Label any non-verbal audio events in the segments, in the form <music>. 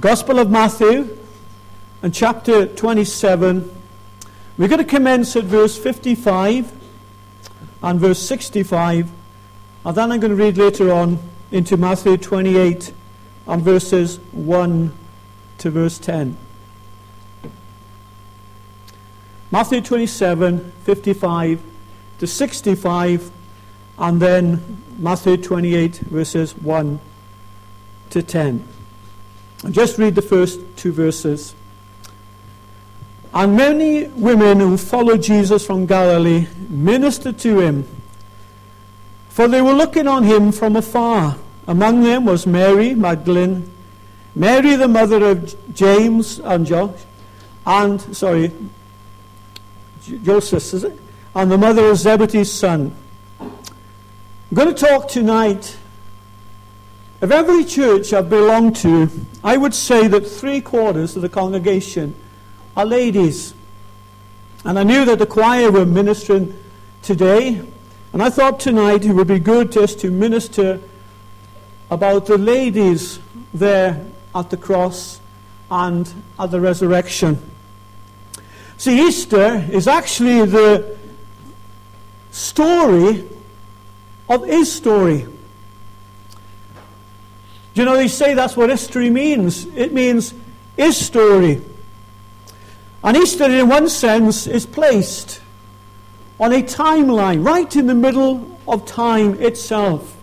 Gospel of Matthew and chapter 27. We're going to commence at verse 55 and verse 65, and then I'm going to read later on into Matthew 28 and verses 1 to verse 10. Matthew 27, 55 to 65, and then Matthew 28, verses 1 to 10. Just read the first two verses. And many women who followed Jesus from Galilee ministered to him, for they were looking on him from afar. Among them was Mary Magdalene, Mary the mother of James and Josh, and, sorry, Joseph, is it? And the mother of Zebedee's son. I'm going to talk tonight. Of every church I've belonged to, I would say that three quarters of the congregation are ladies. And I knew that the choir were ministering today, and I thought tonight it would be good just to minister about the ladies there at the cross and at the resurrection. See, Easter is actually the story of his story. You know, they say that's what history means. It means his story. And Easter, in one sense, is placed on a timeline, right in the middle of time itself.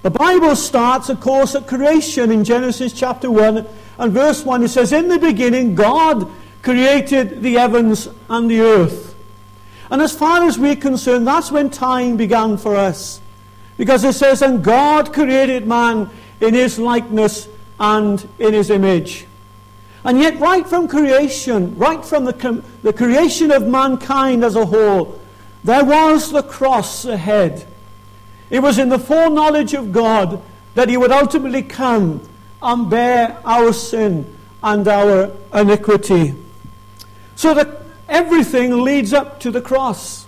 The Bible starts, of course, at creation in Genesis chapter 1 and verse 1. It says, In the beginning, God created the heavens and the earth. And as far as we're concerned, that's when time began for us. Because it says, And God created man in his likeness and in his image. And yet, right from creation, right from the, the creation of mankind as a whole, there was the cross ahead. It was in the foreknowledge of God that He would ultimately come and bear our sin and our iniquity. So that everything leads up to the cross.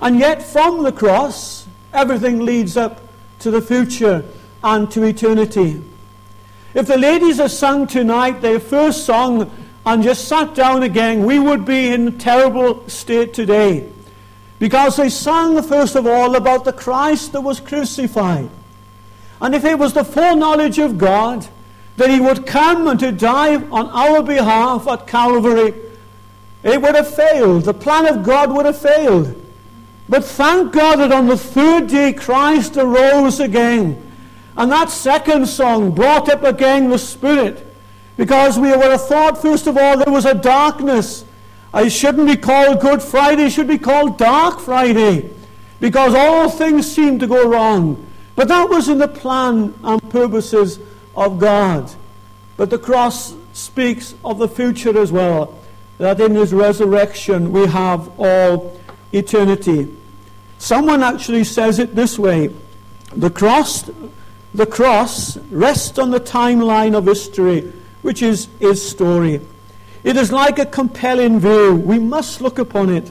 And yet, from the cross, everything leads up to the future and to eternity. If the ladies had sung tonight their first song and just sat down again, we would be in a terrible state today. Because they sang, first of all, about the Christ that was crucified. And if it was the foreknowledge of God, that he would come and to die on our behalf at Calvary, it would have failed. The plan of God would have failed. But thank God that on the third day Christ arose again. And that second song brought up again the Spirit. Because we would have thought, first of all, there was a darkness. It shouldn't be called Good Friday, it should be called Dark Friday. Because all things seemed to go wrong. But that was in the plan and purposes of God. But the cross speaks of the future as well, that in his resurrection we have all eternity. Someone actually says it this way the cross, the cross rests on the timeline of history, which is his story. It is like a compelling view. We must look upon it.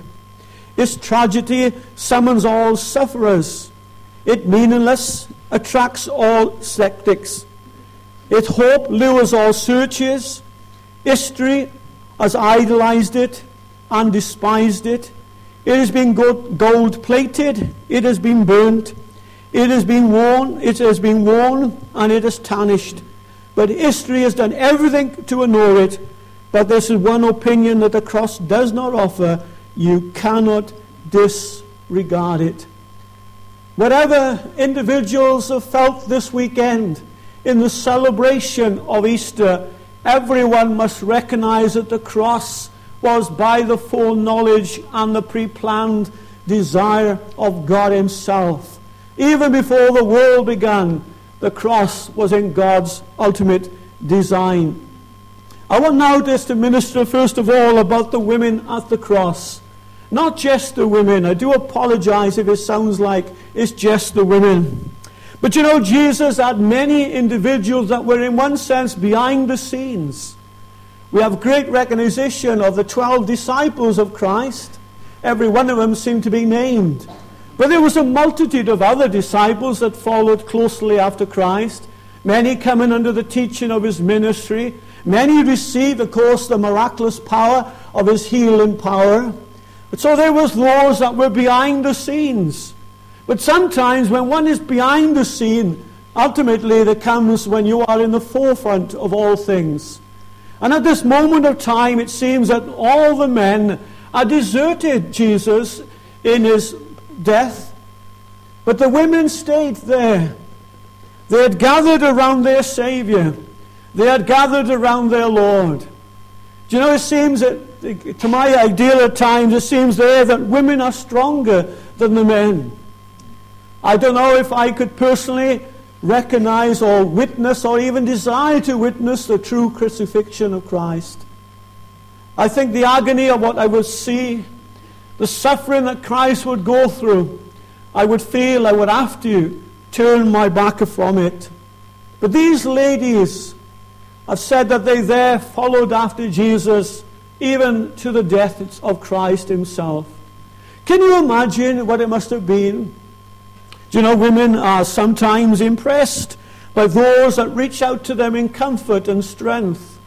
Its tragedy summons all sufferers. It meaningless attracts all skeptics. Its hope lures all searchers. History has idolized it and despised it. It has been gold plated, it has been burnt, it has been worn, it has been worn, and it is tarnished. But history has done everything to ignore it. But this is one opinion that the cross does not offer. You cannot disregard it. Whatever individuals have felt this weekend, in the celebration of Easter, everyone must recognize that the cross was by the foreknowledge and the pre planned desire of God Himself. Even before the world began, the cross was in God's ultimate design. I want now just to minister first of all about the women at the cross. Not just the women. I do apologize if it sounds like it's just the women. But you know, Jesus had many individuals that were, in one sense, behind the scenes. We have great recognition of the 12 disciples of Christ. Every one of them seemed to be named. But there was a multitude of other disciples that followed closely after Christ. Many coming under the teaching of his ministry. Many received, of course, the miraculous power of his healing power. But so there was those that were behind the scenes. But sometimes when one is behind the scene, ultimately there comes when you are in the forefront of all things. And at this moment of time, it seems that all the men had deserted Jesus in his death. But the women stayed there. They had gathered around their Savior. They had gathered around their Lord. Do you know, it seems that, to my ideal at times, it seems there that women are stronger than the men. I don't know if I could personally recognize or witness or even desire to witness the true crucifixion of Christ. I think the agony of what I would see, the suffering that Christ would go through, I would feel I would have to turn my back from it. But these ladies have said that they there followed after Jesus even to the death of Christ himself. Can you imagine what it must have been? Do you know, women are sometimes impressed by those that reach out to them in comfort and strength.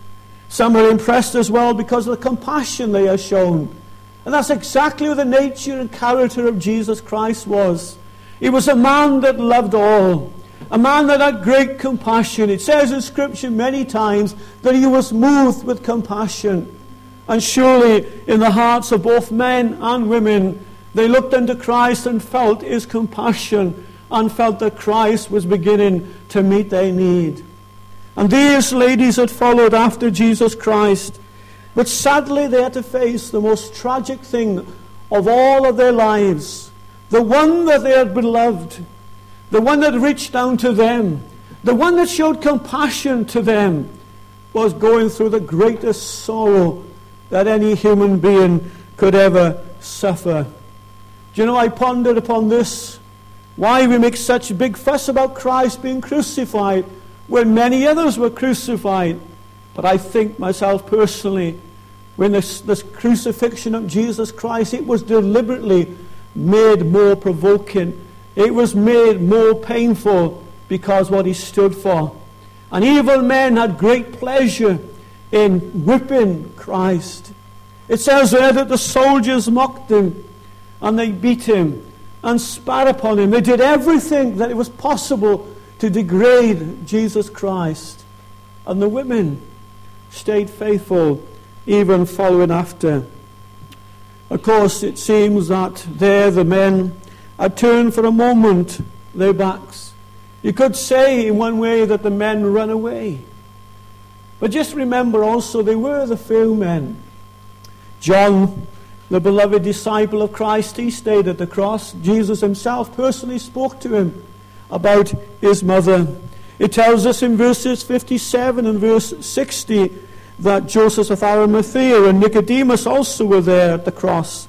Some are impressed as well because of the compassion they are shown. And that's exactly what the nature and character of Jesus Christ was. He was a man that loved all, a man that had great compassion. It says in Scripture many times that he was moved with compassion. And surely in the hearts of both men and women, they looked unto Christ and felt his compassion and felt that Christ was beginning to meet their need. And these ladies had followed after Jesus Christ. But sadly, they had to face the most tragic thing of all of their lives. The one that they had beloved, the one that reached down to them, the one that showed compassion to them, was going through the greatest sorrow that any human being could ever suffer. Do you know, I pondered upon this. Why we make such a big fuss about Christ being crucified when many others were crucified. But I think myself personally, when this, this crucifixion of Jesus Christ, it was deliberately made more provoking. It was made more painful because what he stood for. And evil men had great pleasure in whipping Christ. It says there that the soldiers mocked him and they beat him and spat upon him. They did everything that it was possible to degrade Jesus Christ. And the women stayed faithful, even following after. Of course, it seems that there the men had turned for a moment their backs. You could say, in one way, that the men ran away. But just remember also, they were the few men. John the beloved disciple of Christ, he stayed at the cross. Jesus himself personally spoke to him about his mother. It tells us in verses 57 and verse 60 that Joseph of Arimathea and Nicodemus also were there at the cross.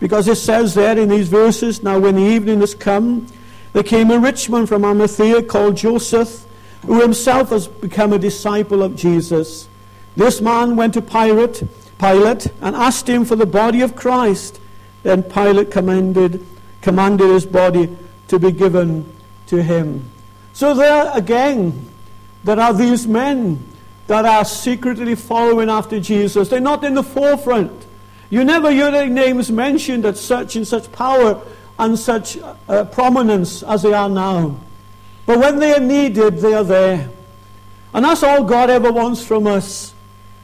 Because it says there in these verses, Now when the evening has come, there came a rich man from Arimathea called Joseph, who himself has become a disciple of Jesus. This man went to Pilate Pilate and asked him for the body of Christ. Then Pilate commanded, commanded his body to be given to him. So there again, there are these men that are secretly following after Jesus. They're not in the forefront. You never hear their names mentioned at such and such power and such uh, prominence as they are now. But when they are needed, they are there. And that's all God ever wants from us.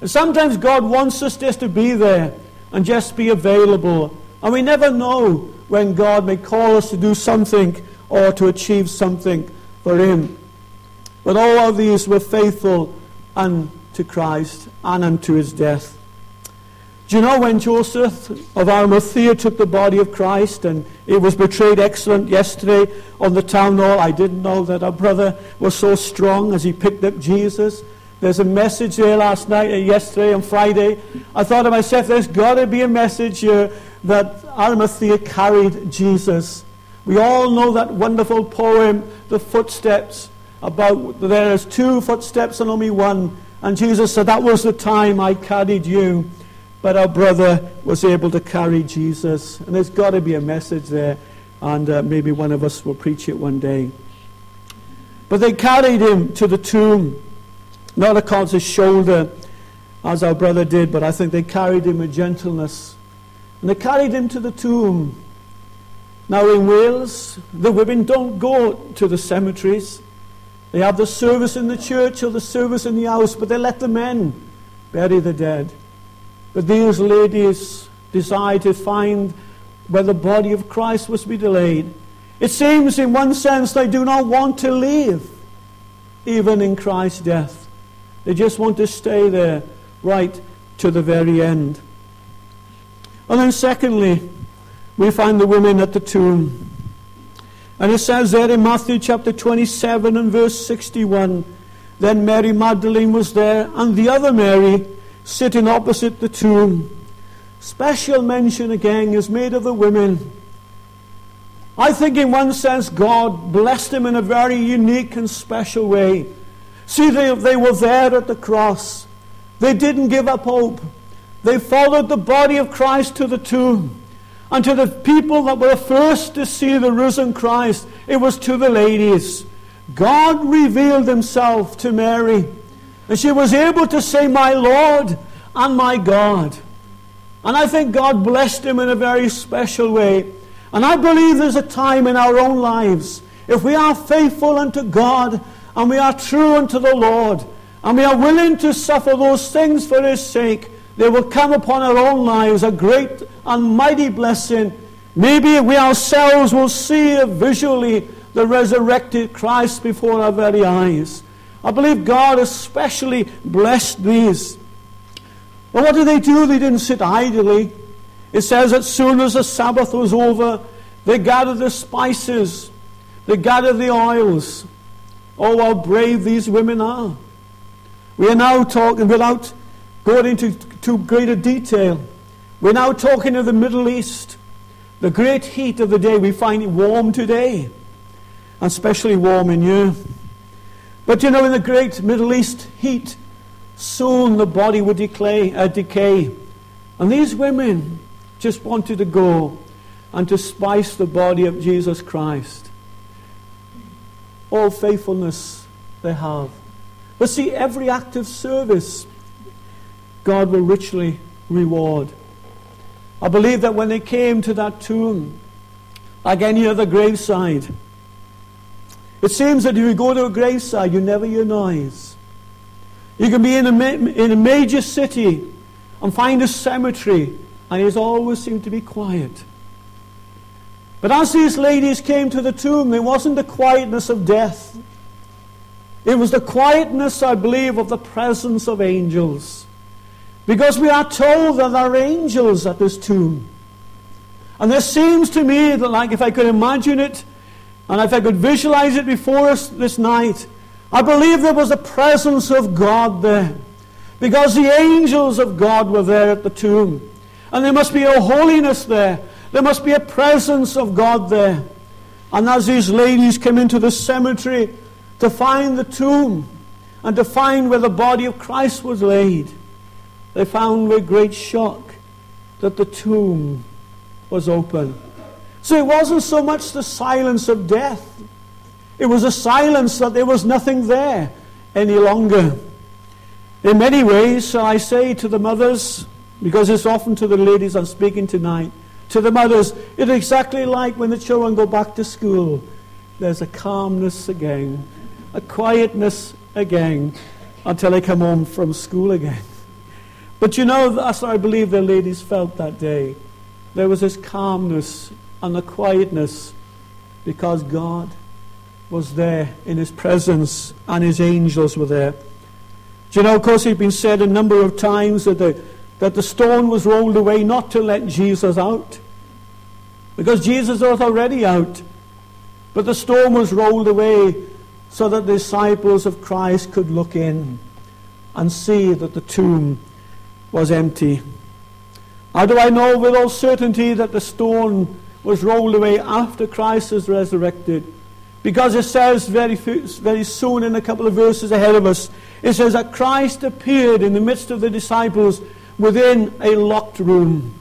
And sometimes God wants us just to be there and just be available. And we never know when God may call us to do something or to achieve something for Him. But all of these were faithful unto Christ and unto His death. Do you know when Joseph of Arimathea took the body of Christ and it was betrayed excellent yesterday on the town hall? I didn't know that our brother was so strong as he picked up Jesus there's a message there last night, uh, yesterday, and Friday. I thought to myself, there's got to be a message here that Arimathea carried Jesus. We all know that wonderful poem, The Footsteps, about there's two footsteps and only one. And Jesus said, That was the time I carried you. But our brother was able to carry Jesus. And there's got to be a message there. And uh, maybe one of us will preach it one day. But they carried him to the tomb, not across his shoulder, as our brother did, but I think they carried him with gentleness. And they carried him to the tomb. Now in Wales, the women don't go to the cemeteries. They have the service in the church or the service in the house, but they let the men bury the dead. But these ladies decide to find where the body of Christ was to be delayed. It seems, in one sense, they do not want to leave, even in Christ's death. They just want to stay there right to the very end. And then, secondly, we find the women at the tomb. And it says there in Matthew chapter 27 and verse 61 Then Mary Magdalene was there, and the other Mary sitting opposite the tomb. Special mention again is made of the women. I think, in one sense, God blessed them in a very unique and special way. See, they, they were there at the cross. They didn't give up hope. They followed the body of Christ to the tomb. And to the people that were first to see the risen Christ, it was to the ladies. God revealed himself to Mary. And she was able to say, My Lord and my God. And I think God blessed him in a very special way. And I believe there's a time in our own lives, if we are faithful unto God and we are true unto the Lord, and we are willing to suffer those things for His sake, there will come upon our own lives a great and mighty blessing. Maybe we ourselves will see visually the resurrected Christ before our very eyes. I believe God especially blessed these. Well, what did they do? They didn't sit idly. It says, as soon as the Sabbath was over, they gathered the spices, they gathered the oils. Oh, how brave these women are. We are now talking, without going into too greater detail, we're now talking of the Middle East. The great heat of the day, we find it warm today, especially warm in you. But you know, in the great Middle East heat, soon the body would decay. Uh, decay. And these women, just wanted to go and to spice the body of Jesus Christ. All faithfulness they have. But see, every act of service, God will richly reward. I believe that when they came to that tomb, like any other graveside, it seems that if you go to a graveside, you never hear noise. You can be in a, ma- in a major city and find a cemetery and it always seemed to be quiet. But as these ladies came to the tomb, there wasn't the quietness of death. It was the quietness, I believe, of the presence of angels. Because we are told that there are angels at this tomb. And there seems to me that, like, if I could imagine it, and if I could visualize it before us this night, I believe there was a presence of God there. Because the angels of God were there at the tomb. And there must be a holiness there. There must be a presence of God there. And as these ladies came into the cemetery to find the tomb and to find where the body of Christ was laid, they found with great shock that the tomb was open. So it wasn't so much the silence of death, it was a silence that there was nothing there any longer. In many ways, I say to the mothers, because it's often to the ladies I'm speaking tonight. To the mothers, it's exactly like when the children go back to school. There's a calmness again, a quietness again, until they come home from school again. <laughs> But you know, that's what I believe the ladies felt that day. There was this calmness and the quietness because God was there in His presence and His angels were there. Do you know, of course, it's been said a number of times that the that the stone was rolled away not to let Jesus out, because Jesus was already out. But the stone was rolled away so that the disciples of Christ could look in and see that the tomb was empty. How do I know with all certainty that the stone was rolled away after Christ was resurrected? Because it says very, very soon in a couple of verses ahead of us, it says that Christ appeared in the midst of the disciples within a locked room.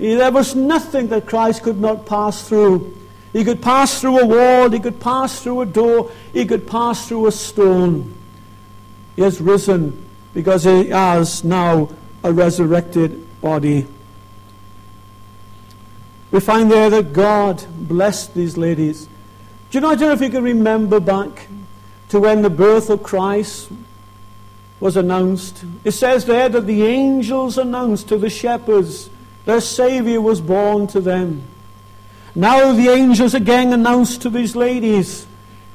There was nothing that Christ could not pass through. He could pass through a wall. He could pass through a door. He could pass through a stone. He has risen because he has now a resurrected body. We find there that God blessed these ladies. Do you know, I don't know if you can remember back to when the birth of Christ was announced. It says there that the angels announced to the shepherds their Savior was born to them. Now the angels again announced to these ladies.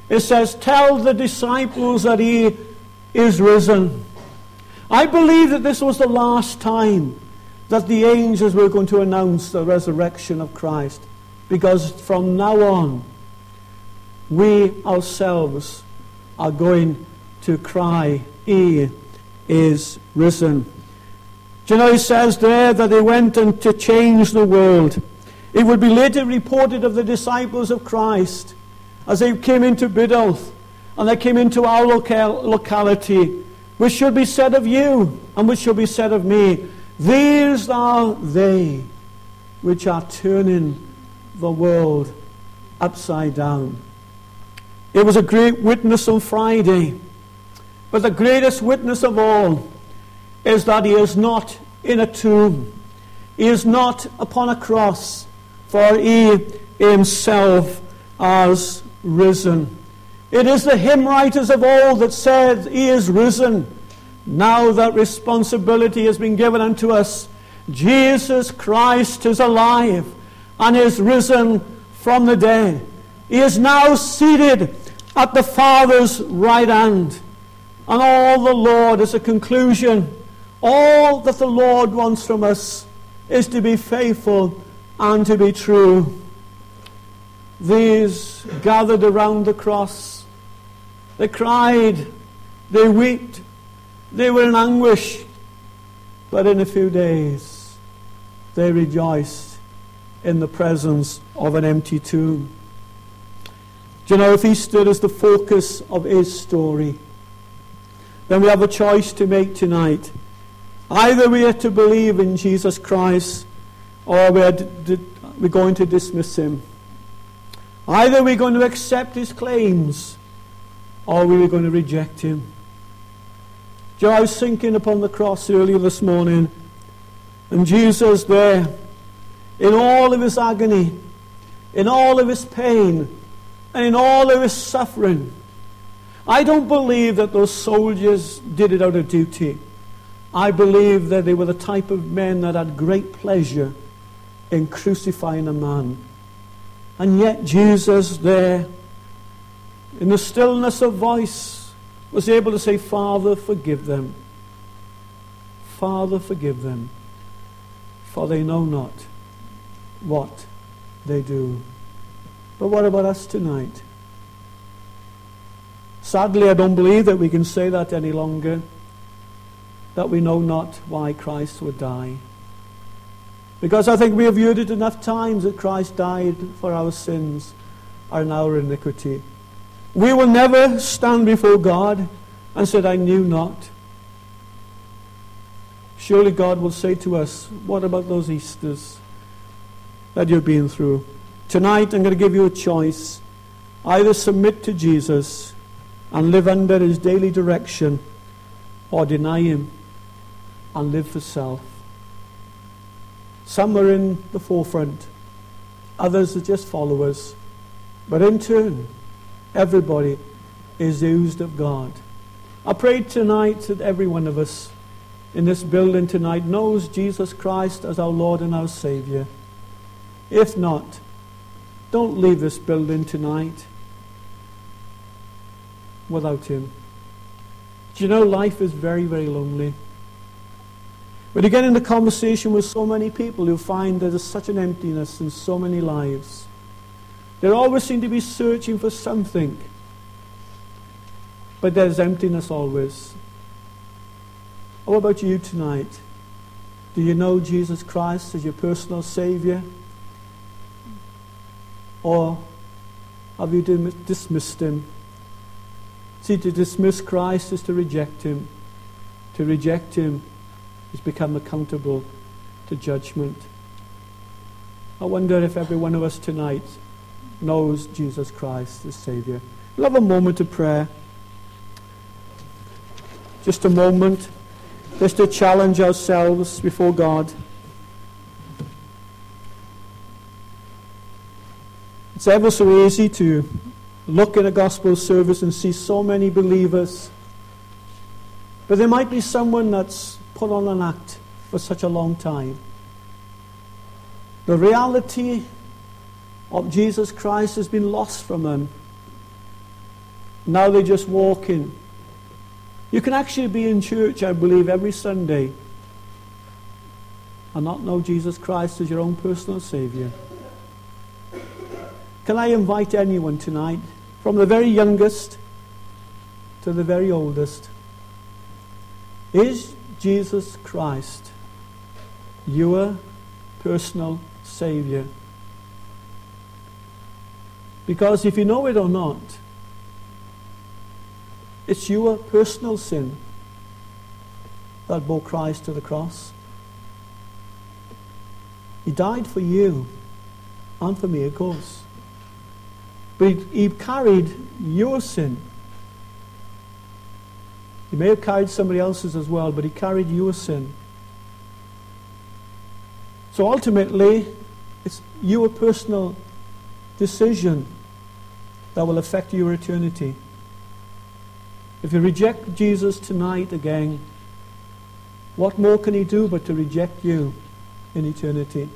It says, Tell the disciples that he is risen. I believe that this was the last time that the angels were going to announce the resurrection of Christ. Because from now on, we ourselves are going to cry, He is risen. Do you know, he says there that they went and to change the world. It would be later reported of the disciples of Christ as they came into Biddulph and they came into our local, locality, which should be said of you and which should be said of me. These are they which are turning the world upside down. It was a great witness on Friday, but the greatest witness of all is that he is not in a tomb, he is not upon a cross, for he himself has risen. It is the hymn writers of old that said, He is risen. Now that responsibility has been given unto us. Jesus Christ is alive and is risen from the dead. He is now seated at the Father's right hand. And all the Lord, as a conclusion, all that the Lord wants from us is to be faithful and to be true. These gathered around the cross. They cried, they wept, they were in anguish. But in a few days, they rejoiced in the presence of an empty tomb. Do you know if Easter is the focus of his story, then we have a choice to make tonight. Either we are to believe in Jesus Christ or we are we're going to dismiss him. Either we're going to accept his claims or we're going to reject him. Joe, I was upon the cross earlier this morning, and Jesus there, in all of his agony, in all of his pain, and in all of his suffering. I don't believe that those soldiers did it out of duty. I believe that they were the type of men that had great pleasure in crucifying a man. And yet, Jesus, there, in the stillness of voice, was able to say, Father, forgive them. Father, forgive them, for they know not what they do. But what about us tonight? Sadly, I don't believe that we can say that any longer that we know not why Christ would die. Because I think we have viewed it enough times that Christ died for our sins and our iniquity. We will never stand before God and say, I knew not. Surely God will say to us, What about those Easters that you've been through? Tonight I'm going to give you a choice. Either submit to Jesus and live under his daily direction, or deny him and live for self. Some are in the forefront, others are just followers. But in turn, everybody is used of God. I pray tonight that every one of us in this building tonight knows Jesus Christ as our Lord and our Savior. If not, don't leave this building tonight without Him. Do you know life is very, very lonely? But you get into conversation with so many people, you'll find there's such an emptiness in so many lives. They always seem to be searching for something. But there's emptiness always. How about you tonight? Do you know Jesus Christ as your personal Savior? Or have you dismissed Him? See, to dismiss Christ is to reject Him. To reject Him is become accountable to judgment. I wonder if every one of us tonight knows Jesus Christ as Savior. We'll have a moment of prayer. Just a moment, just to challenge ourselves before God. It's ever so easy to look in a gospel service and see so many believers. But there might be someone that's put on an act for such a long time. The reality of Jesus Christ has been lost from them. Now they're just walk in. You can actually be in church, I believe, every Sunday and not know Jesus Christ as your own personal Savior. Can I invite anyone tonight, from the very youngest to the very oldest? Is Jesus Christ your personal Savior? Because if you know it or not, it's your personal sin that bore Christ to the cross. He died for you and for me, of course. But he, he carried your sin. He may have carried somebody else's as well, but he carried your sin. So ultimately, it's your personal decision that will affect your eternity. If you reject Jesus tonight again, what more can he do but to reject you in eternity?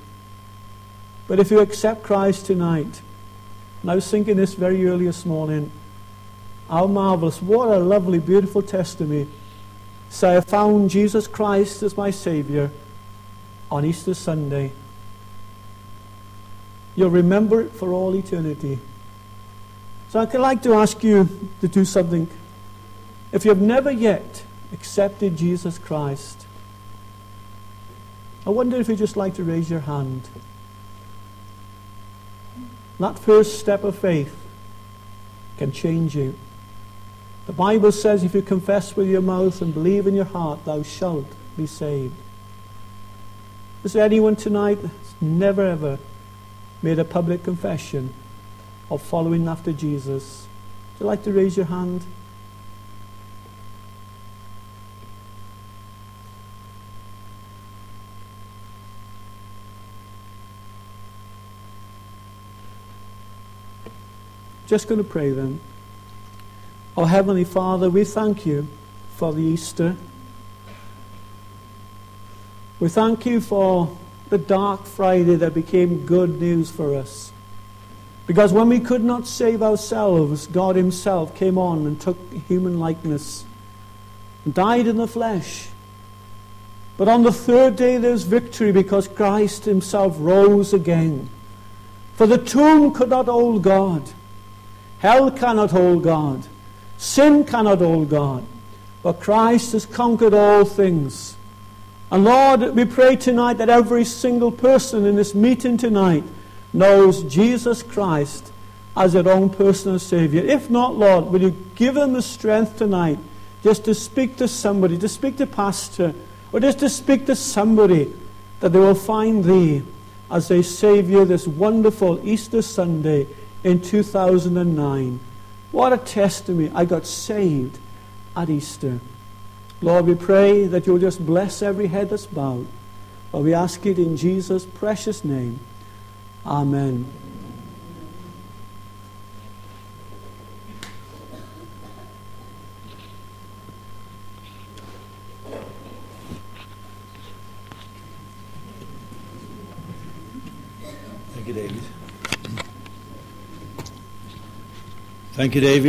But if you accept Christ tonight, and I was thinking this very early this morning, how marvelous, what a lovely, beautiful testimony. Say, I found Jesus Christ as my Savior on Easter Sunday. You'll remember it for all eternity. So I'd like to ask you to do something. If you have never yet accepted Jesus Christ, I wonder if you'd just like to raise your hand. That first step of faith can change you. The Bible says if you confess with your mouth and believe in your heart, thou shalt be saved. Is there anyone tonight that's never ever made a public confession of following after Jesus. Would you like to raise your hand? Just going to pray then. Oh, Heavenly Father, we thank you for the Easter. We thank you for the dark Friday that became good news for us. Because when we could not save ourselves, God Himself came on and took human likeness and died in the flesh. But on the third day there's victory because Christ Himself rose again. For the tomb could not hold God, hell cannot hold God, sin cannot hold God. But Christ has conquered all things. And Lord, we pray tonight that every single person in this meeting tonight knows Jesus Christ as their own personal Savior. If not, Lord, will you give them the strength tonight just to speak to somebody, to speak to pastor, or just to speak to somebody that they will find thee as their Savior this wonderful Easter Sunday in 2009. What a testimony. I got saved at Easter. Lord, we pray that you'll just bless every head that's bowed. But we ask it in Jesus' precious name. Amen. Thank you, David.